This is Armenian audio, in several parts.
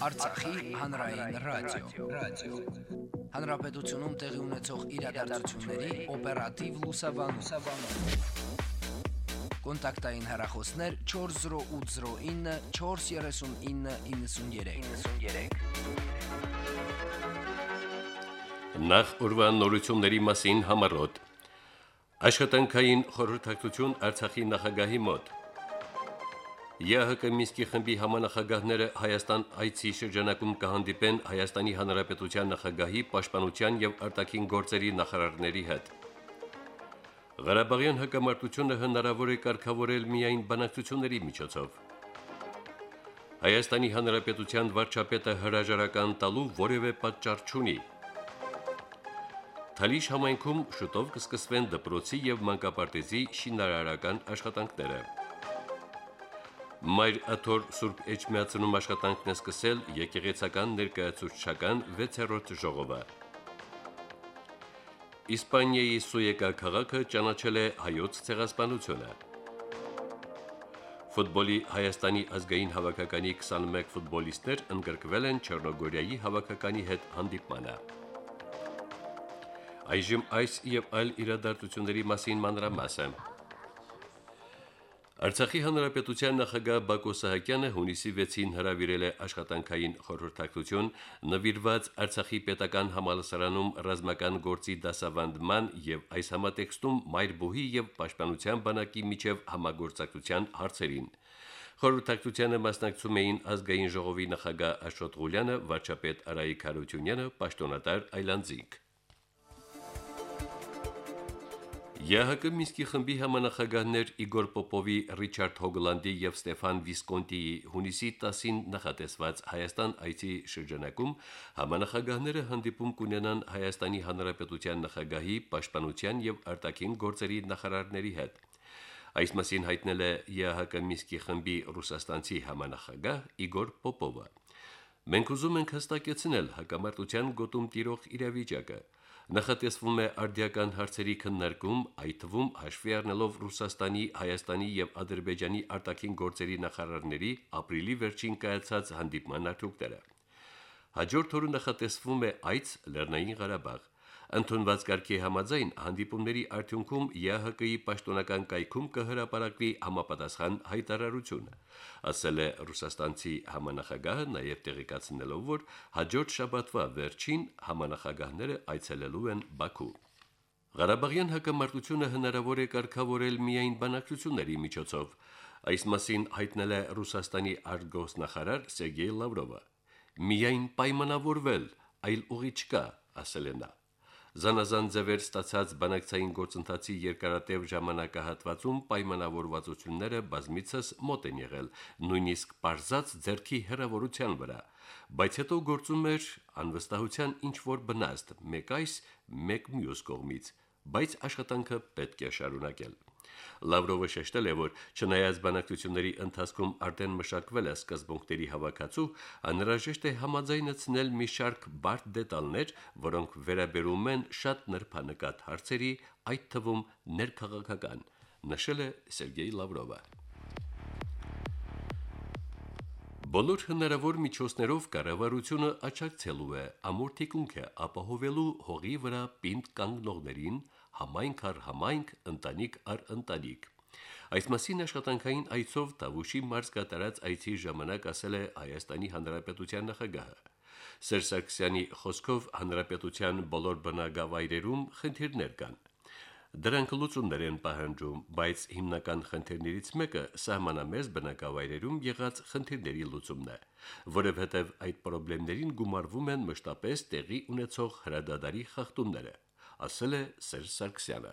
Արցախի հանրային ռադիո, ռադիո։ Հանրապետությունում տեղի ունեցող իրադարձությունների օպերատիվ լուսաբանում։ Կոնտակտային հեռախոսներ 40809 43993։ 93։ Նախ ուրվան նորությունների մասին համարոտ։ Աշխատանքային խորհրդակցություն Արցախի նախագահի մոտ։ ԵՀԿ Միսկի խմբի համանախագահները Հայաստան այցի շրջանակում կհանդիպեն Հայաստանի Հանրապետության նախագահի, պաշտպանության եւ արտաքին գործերի նախարարների հետ։ Ղարաբաղյան հակամարտությունը հնարավոր է կարգավորել միայն բանակցությունների միջոցով։ Հայաստանի Հանրապետության վարչապետը հրաժարական տալու որևէ պատճառ չունի։ Թալիշ համայնքում շուտով կսկսվեն դպրոցի եւ մանկապարտեզի շինարարական աշխատանքները։ Մայր Աթոր Սուրբ Էջմիածնում աշխատանքն է սկսել եկեղեցական ներկայացուցչական 6-րդ ժողովը։ Իսպանիայի Սուեկա քաղաքը ճանաչել է հայոց ցեղասպանությունը։ Ֆուտբոլի Հայաստանի ազգային հավաքականի 21 ֆուտբոլիստներ ընդգրկվել են Չեռնոգորիայի հավաքականի հետ հանդիպմանը։ Այժմ այս եւ այլ իրադարձությունների մասին մանրամասն։ Արցախի հանրապետության նախագահ Բակո Սահակյանը հունիսի 6-ին հրավիրել է աշխատանքային խորհրդակցություն նվիրված Արցախի պետական համալսարանում ռազմական գործի դասավանդման եւ այս համատեքստում Մայրբուհի եւ Պաշտպանության բանակի միջև համագործակցության հարցերին։ Խորհրդակցությանը մասնակցում էին ազգային ժողովի նախագահ Աշոտ Ղուլյանը, վարչապետ Արայիկ Հարությունյանը, պաշտոնատար Այլանդզիկ։ ԵՀԿ Միսկի խմբի համանախագահներ Իգոր Պոպովի, Ռիչարդ Հոգլանդի եւ Ստեփան Վիսկոնտիի հունիսի 10-ին նախատեսված Հայաստան այցի շրջանակում համանախագահները հանդիպում կունենան Հայաստանի Հանրապետության նախագահի, պաշտպանության եւ արտաքին գործերի նախարարների հետ։ Այս մասին հայտնել է ԵՀԿ Միսկի խմբի ռուսաստանցի համանախագահ Իգոր Պոպովը։ Մենք ուզում ենք հստակեցնել հակամարտության գոտում տիրող իրավիճակը նախատեսվում է արդիական հարցերի քննարկում, այդ թվում հաշվի առնելով Ռուսաստանի, Հայաստանի եւ Ադրբեջանի արտաքին գործերի նախարարների ապրիլի վերջին կայացած հանդիպման արդյունքները։ Հաջորդ օրը նախատեսվում է այց Լեռնային Ղարաբաղ։ Ընդունված կարգի համաձայն հանդիպումների արդյունքում ԵՀԿ-ի պաշտոնական կայքում կհրապարակվի համապատասխան հայտարարություն, ասել է ռուսաստանցի համանախագահը, նաև տեղեկացնելով, որ հաջորդ շաբաթվա վերջին համանախագահները այցելելու են Բաքու։ Ղարաբաղյան հակամարտությունը հնարավոր է կարգավորել միայն բանակցությունների միջոցով։ Այս մասին հայտնել է Ռուսաստանի արտգոսնախարար Սերգեյ Լավրովը։ Միայն պայմանավորվել, այլ ուղի չկա, ասել է նա զանազան ձևեր ստացած բանակցային գործընթացի երկարատև ժամանակահատվածում պայմանավորվածությունները բազմիցս մոտ են եղել, նույնիսկ པարզած ձերքի հերավորության վրա, բայց հետո գործում էր անվստահության ինչ որ բնաստ, մեկ այս, մեկ մյուս կողմից, բայց աշխատանքը պետք է շարունակել։ Լավրովը շեշտել է, որ չնայած բանակցությունների ընթացքում արդեն մշակվել է սկզբունքների հավաքածու, անհրաժեշտ է համաձայնեցնել մի շարք բարդ դետալներ, որոնք վերաբերում են շատ նրբանկատ հարցերի, այդ թվում ներքաղաքական, նշել է Սերգեյ Լավրովը։ Բոլոր հնարավոր միջոցներով կառավարությունը աչակցելու է ամուր թիկունքը ապահովելու հողի վրա պինդ կանգնողներին համայնք առ համայնք, ընտանիք առ ընտանիք։ Այս մասին աշխատանքային այցով Տավուշի մարզ կատարած այցի ժամանակ ասել է Հայաստանի Հանրապետության նախագահը։ Սերժ Սարգսյանի խոսքով հանրապետության բոլոր բնակավայրերում խնդիրներ կան։ Դրանք լուծումներ են պահանջում, բայց հիմնական խնդիրներից մեկը սահմանամերձ բնակավայրերում եղած խնդիրների լուծումն է, որովհետև այդ խնդիրներին գումարվում են մշտապես տեղի ունեցող հրադադարի խախտումները ասել է Սերժ Սարգսյանը։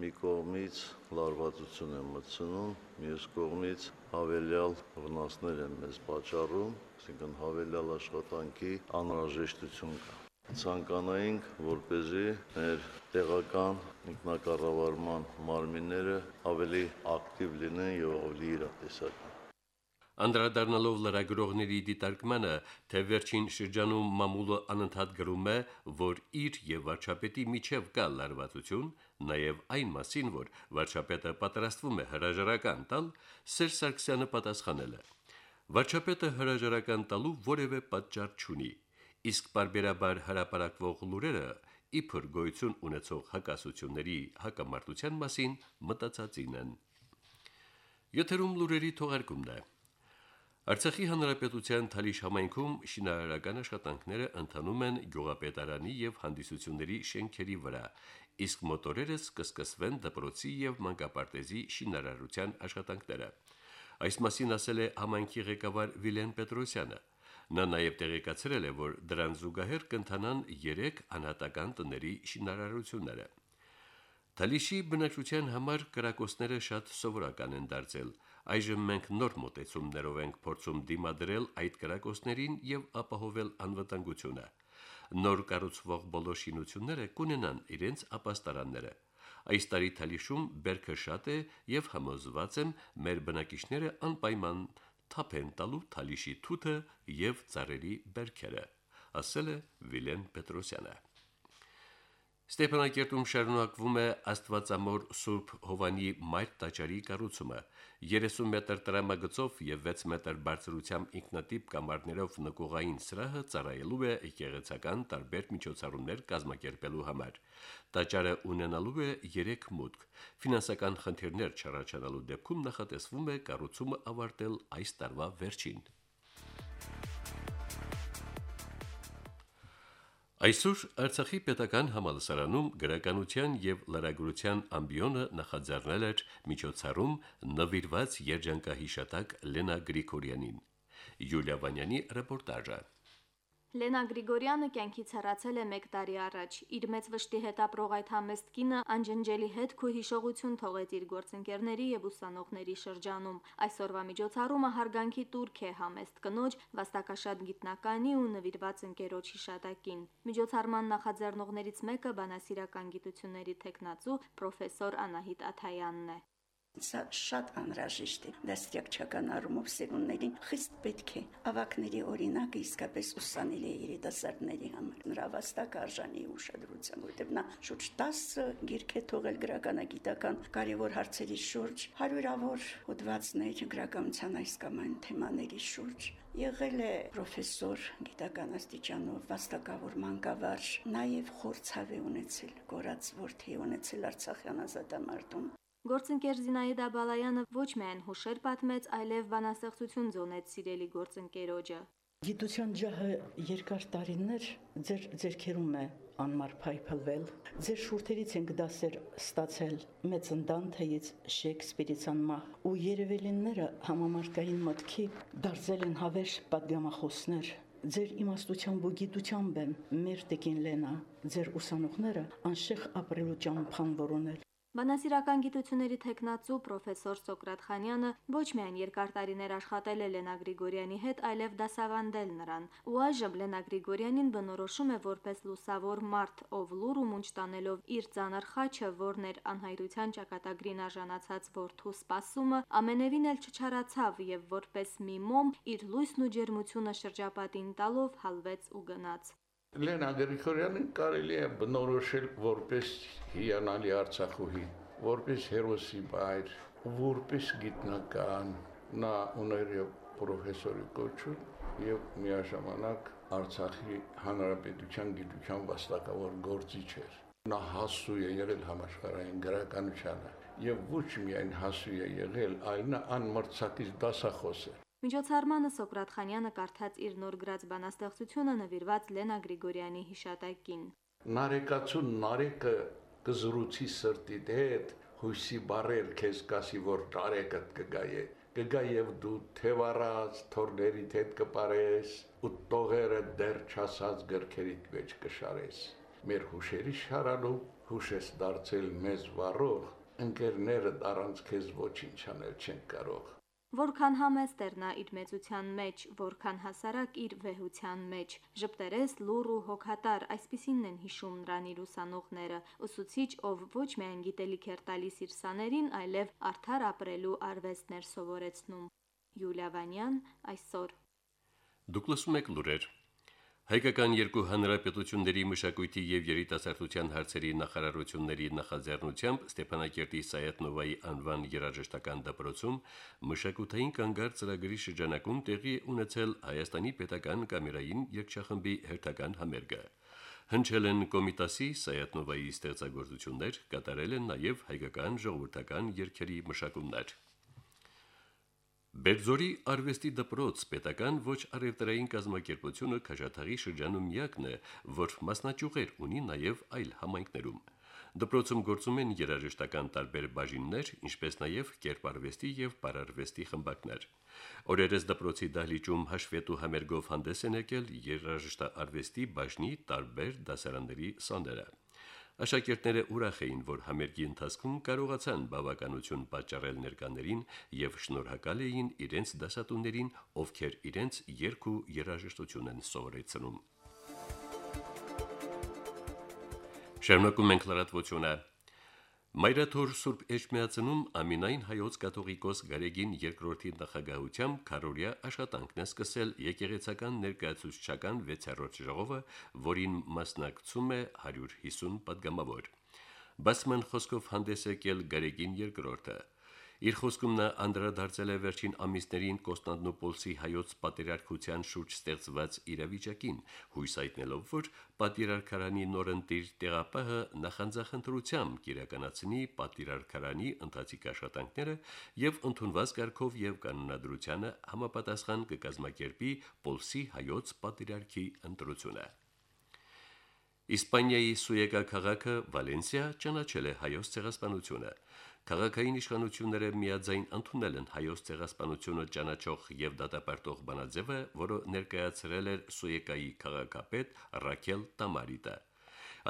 Մի կողմից լարվածություն են մտցնում, մյուս կողմից հավելյալ վնասներ են մեզ պատճառում, այսինքն հավելյալ աշխատանքի անհրաժեշտություն կա ցանկանայինք, որ เป զի մեր տեղական ինքնակառավարման մարմինները ավելի ակտիվ լինեն եւ ավելի իրատեսական Անդրադառնալով լրագրողների դիտարկմանը, թե վերջին շրջանում մամուլը անընդհատ գրում է, որ իր եւ վարչապետի միջև կա լարվածություն, նաեւ այն մասին, որ վարչապետը պատրաստվում է հրաժարական տալ, Սերժ Սարգսյանը պատասխանել է. Վարչապետը հրաժարական տալու որևէ պատճառ չունի, իսկ բարբերաբար հրապարակվող լուրերը իբր գոյություն ունեցող հակասությունների հակամարտության մասին մտածածին են։ Եթերում լուրերի թողարկումն է։ Արցախի հանրապետության Թալիշ համայնքում շինարարական աշխատանքները ընթանում են գյուղապետարանի եւ հանդիսությունների շենքերի վրա, իսկ մոտորերս կսկսվեն դպրոցի եւ մանկապարտեզի շինարարության աշխատանքները։ Այս մասին ասել է համայնքի ղեկավար Վիլեն Պետրոսյանը։ Նա նաև տեղեկացրել է, որ դրան զուգահեռ կընթանան 3 անհատական տների շինարարությունները։ Թալիշի բնակչության համար կրակոցները շատ սովորական են դարձել։ Այժմ մենք նոր մոտեցումներով ենք փորձում դիմադրել այդ կրակոցներին եւ ապահովել անվտանգությունը։ Նոր կառուցվող բոլոր շինությունները կունենան իրենց ապաստարանները։ Այս տարի Թալիշում բերքը շատ է եւ համոզված եմ մեր բնակիչները անպայման թափեն տալու Թալիշի թութը եւ ծառերի բերքերը, ասել է Վիլեն Պետրոսյանը։ Ստեփանակերտում շարունակվում է Աստվածամոր Սուրբ Հովանի մայր տաճարի կառուցումը։ 30 մետր տրամագծով եւ 6 մետր բարձրությամբ ինքնատիպ կամարներով նկուղային սրահը ծառայելու է եկեղեցական տարբեր միջոցառումներ կազմակերպելու համար։ Տաճարը ունենալու է 3 մուտք։ Ֆինանսական խնդիրներ չառաջանալու դեպքում նախատեսվում է կառուցումը ավարտել այս տարվա վերջին։ Այսօր Արցախի պետական համալսարանում գրականության եւ լրագրության ամբիոնը նախաձեռնել էր միջոցառում նվիրված երջանկահիշատակ Լենա Գրիգորյանին։ Յուլիա Վանյանի ռեպորտաժը։ Լենա Գրիգորյանը կյանքից հեռացել է 1 տարի առաջ։ Իր մեծ վշտի հետ ապրող այդ համեստ կինը անջնջելի հետք ու հիշողություն թողեց իր գործընկերների եւ ուսանողների շրջանում։ Այսօրվա միջոցառումը հարգանքի տուրք է համեստ կնոջ, վաստակաշատ գիտնականի ու նվիրված ընկերոջ հիշատակին։ Միջոցառման նախաձեռնողներից մեկը բանասիրական գիտությունների տեխնացու պրոֆեսոր Անահիտ Աթայանն է։ Սա շատ անհրաժեշտ է։ Դաստիարակչական առումով սերունդներին խիստ պետք է ավակների օրինակը իսկապես ուսանելի է երիտասարդների համար։ Նրա վաստակը արժանի ուշադրության, որտեղ նա շուրջ 10 գիրք է թողել գրականագիտական կարևոր հարցերի շուրջ, հարյուրավոր հոդվածներ գրականության այս կամ այն թեմաների շուրջ։ Եղել է պրոֆեսոր գիտական աստիճանով, վաստակավոր մանկավարժ, նաև խորցավ է ունեցել, կորած որդի ունեցել Արցախյան ազատամարտում։ Գործընկեր Զինայդա Բալայանը ոչ միայն հուշեր պատմեց, այլև բանաստեղծություն զոնեց սիրելի գործընկերոջը։ Գիտության ջահը երկար տարիներ ձեր ձերքերում է անմար փայփլվել։ Ձեր շուրթերից ենք դասեր ստացել մեծ ընդանթեից Շեքսպիրից անմահ ու երևելինները համամարգային մտքի դարձել են հավեր падգամախոսներ, Ձեր իմաստությամբ ու գիտությամբ եմ մեր տեկին լենա, ձեր ուսանողները անշեղ ապրելու ճամփան որոնել։ Բանասիրական գիտությունների թեկնածու պրոֆեսոր Սոկրատ Խանյանը ոչ միայն երկար տարիներ աշխատել է Լենա Գրիգորյանի հետ, այլև դասավանդել նրան։ Ու այժմ Լենա Գրիգորյանին բնորոշում է որպես լուսավոր մարդ, ով լուր ու մունջ տանելով իր ցանր խաչը, որն էր անհայտության ճակատագրին արժանացած որդու սпасումը, ամենևին էլ չչարացավ եւ որպես մի մոմ իր լույսն ու ջերմությունը շրջապատին տալով հալվեց ու գնաց։ Լենա Գրիգորյանին կարելի է բնորոշել որպես հիանալի Արցախուհի, որպես հերոսի բայր, որպես գիտնական, նա ուներ եւ պրոֆեսորի կոչում եւ միաժամանակ Արցախի հանրապետության գիտության վաստակավոր գործիչ էր։ Նա հասու է եղել համաշխարհային գրականությանը եւ ոչ միայն հասու է եղել, այլ նա անմրցակից դասախոս է։ Միջոցառմանը Սոկրատ Խանյանը կարդաց իր նոր գրած բանաստեղծությունը նվիրված Լենա Գրիգորյանի հիշատակին։ Նարեկացուն նարեկը կզրուցի սրտի հետ, հույսի բարեր քեզ կասի, որ տարեկդ կգայե կգա եւ դու թևառած թորներիդ հետ կպարես ու տողերը դեռ չասած գրքերիդ մեջ կշարես մեր հուշերի շարանում հուշես դարձել մեզ վառող ընկերները առանց քեզ ոչինչ անել չեն կարող Որքան համեստ էր նա իր մեծության մեջ, որքան հասարակ իր վեհության մեջ։ Ժպտերես լուր ու հոգատար, այսպիսինն են հիշում նրան իր ուսանողները, ուսուցիչ, ով ոչ միայն գիտելիք էր տալիս իր սաներին, այլև արդար ապրելու արվեստներ սովորեցնում։ Յուլիա Վանյան այսօր։ Դուք լսում եք լուրեր։ Հայկական երկու հանրապետությունների մշակույթի եւ երիտասարդության հարցերի նախարարությունների նախաձեռնությամբ Ստեփանակերտի Սայաթնովայի անվան երաժշտական դպրոցում մշակութային կանգար ծրագրի շրջանակում տեղի ունեցել Հայաստանի պետական կամերային երգչախմբի հերթական համերգը։ Հնչել են Կոմիտասի Սայաթնովայի ստեղծագործություններ, կատարել են նաև հայկական ժողովրդական երգերի մշակումներ։ Բերձորի արվեստի դպրոց պետական ոչ արևտրային կազմակերպությունը Քաշաթաղի շրջանում միակն է, որ մասնաճյուղեր ունի նաև այլ համայնքներում։ Դպրոցում գործում են երաժշտական տարբեր բաժիններ, ինչպես նաև կերպարվեստի եւ պարարվեստի խմբակներ։ Օրերս դպրոցի դահլիճում հաշվետու համերգով հանդես են եկել երաժշտարվեստի բաժնի տարբեր դասարանների սաները։ Աշակերտները ուրախ էին, որ համերգի ընթացքում կարողացան բավականություն պատճառել ներկաներին եւ շնորհակալ էին իրենց դասատուներին, ովքեր իրենց երգ ու երաժշտություն են սովորեցնում։ Շարունակում ենք լրատվությունը։ Մայրաթոր Սուրբ Էջմիածնում ամենայն հայոց կաթողիկոս Գարեգին II-ի նախագահությամբ քարորիա աշխատանքն է սկսել եկեղեցական ներկայացուցչական 6-րդ ժողովը, որին մասնակցում է 150 падգամավոր։ Բասման խոսքով հանդես եկել Գարեգին II-ը Իր խոսքում նա անդրադարձել է վերջին ամիսներին Կոստանդնուպոլսի հայոց պատերարկության շուրջ ստեղծված իրավիճակին, հույս հայտնելով, որ պատերարկարանի նորընտիր տեղապահը նախանձախնդրությամբ կիրականացնի պատերարկարանի ընթացիկ աշխատանքները եւ ընդունված կարգով եւ կանոնադրությանը համապատասխան կկազմակերպի Պոլսի հայոց պատերարկի ընտրությունը։ Իսպանիայի Սուեկա քաղաքը Վալենսիա ճանաչել է հայոց ցեղասպանությունը։ Քաղաքային իշխանությունները միաձայն ընդունել են հայոց ցեղասպանությունը ճանաչող եւ դատապարտող բանաձևը, որը ներկայացրել էր Սուեկայի քաղաքապետ Ռաքել Տամարիտը։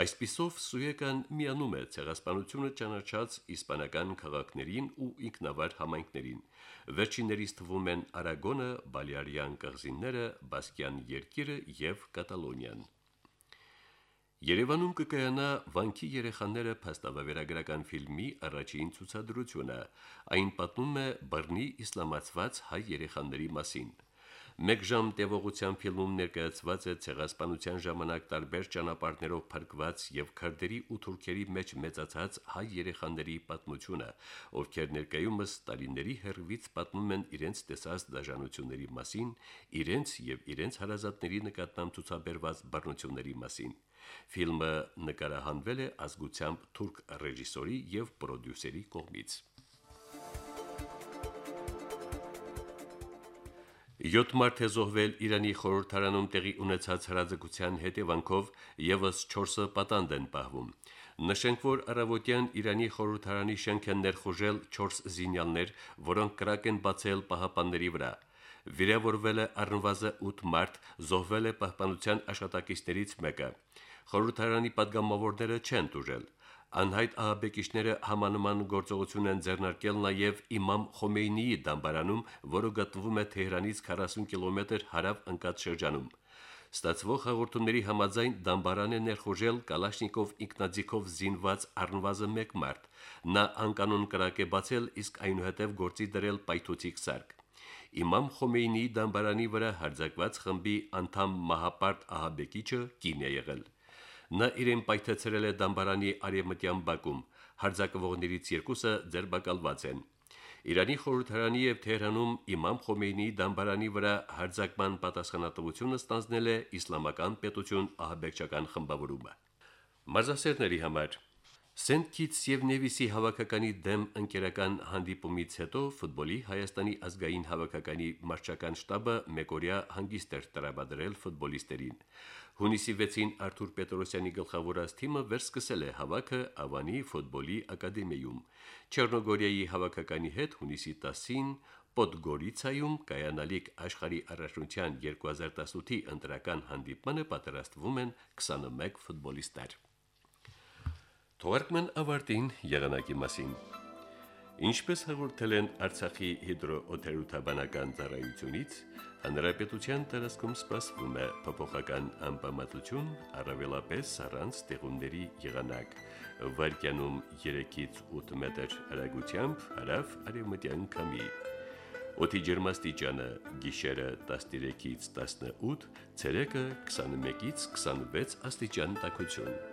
Այսպիսով Սուեկան միանում է ցեղասպանությունը ճանաչած իսպանական քաղաքներին ու ինքնավար համայնքներին։ Վերջիններից թվում են Արագոնը, Բալիարյան կղզիները, Բասկյան երկիրը եւ Կատալոնիան։ Երևանում կկայանա Վանքի երեխաները փաստավավերագրական ֆիլմի առաջին ցուցադրությունը։ Այն պատմում է բռնի իսլամացված հայ երեխաների մասին։ Մեկ ժամ տևողության ֆիլմում ներկայացված է ցեղասպանության ժամանակ տարբեր ճանապարհներով փրկված եւ քրդերի ու թուրքերի մեջ մեծացած հայ երեխաների պատմությունը, ովքեր ներկայումս տարիների հերվից պատմում են իրենց տեսած դաժանությունների մասին, իրենց եւ իրենց հարազատների նկատմամբ ցուցաբերված բռնությունների մասին։ Ֆիլմը նկարահանվել է ազգությամբ թուրք ռեժիսորի եւ պրոդյուսերի կողմից։ 7 մարդ է զոհվել Իրանի խորհրդարանում տեղի ունեցած հրաձգության հետևանքով եւս 4-ը պատանդ են պահվում։ Նշենք, որ առավոտյան Իրանի խորհրդարանի շենք են ներխուժել 4 զինյալներ, որոնք կրակ են բացել պահապանների վրա։ Վիրավորվել է առնվազն 8 մարդ, զոհվել է պահպանության աշխատակիցներից մեկը։ Խորհրդարանի падգամավորները չեն դուրել։ Անհայտ ահաբեկիչները համանման գործողություն են ձեռնարկել նաև Իմամ Խոմեյնիի դամբարանում, որը գտնվում է Թեհրանից 40 կիլոմետր հարավ ընկած շրջանում։ Ստացվող հաղորդումների համաձայն դամբարան է ներխուժել Կալաշնիկով ինքնաձիգով զինված առնվազն 1 մարդ։ Նա անկանոն կրակ է բացել, իսկ այնուհետև գործի դրել պայթուցիկ սարք։ Իմամ Խոմեյնիի դամբարանի վրա հարձակված խմբի անդամ Մահապարտ ահաբեկիչը կին է եղել։ Նա իրեն պայթեցրել է դամբարանի արևմտյան բակում։ Հարձակվողներից երկուսը ձերբակալված են։ Իրանի խորհրդարանի եւ Թեհրանում Իմամ Խոմեյնիի դամբարանի վրա հարձակման պատասխանատվությունը ստանձնել է Իսլամական պետություն ահաբեկչական խմբավորումը։ Մարզասերների համար Սենտ Քիթս եւ Նևիսի հավաքականի դեմ ընկերական հանդիպումից հետո ֆուտբոլի Հայաստանի ազգային հավաքականի մարշչական շտաբը Մեկորիա հանգիստ էր տրամադրել ֆուտբոլիստերին։ Հունիսի 6-ին Արթուր Պետրոսյանի գլխավորած թիմը վերսկսել է հավաքը Ավանի ֆուտբոլի ակադեմիայում։ Չեռնոգորիայի հավաքականի հետ հունիսի 10-ին Պոդգորիցայում կայանալիք աշխարհի առաջնության 2018-ի ընտրական հանդիպմանը պատրաստվում են 21 ֆուտբոլիստներ։ Թողարկման ավարտին եղանակի մասին։ Ինչպես հաղորդել են Արցախի հիդրոօթերոթաբանական ծառայությունից, հանրապետության տարածքում սպասվում է փոփոխական անբավարարություն, առավելապես առանց տեղումների եղանակ։ Վարկյանում 3-ից 8 մետր հեռագությամբ հարավ արևմտյան քամի։ Օդի ջերմաստիճանը՝ գիշերը 13-ից 18, ցերեկը 21-ից 26 աստիճան տաքություն։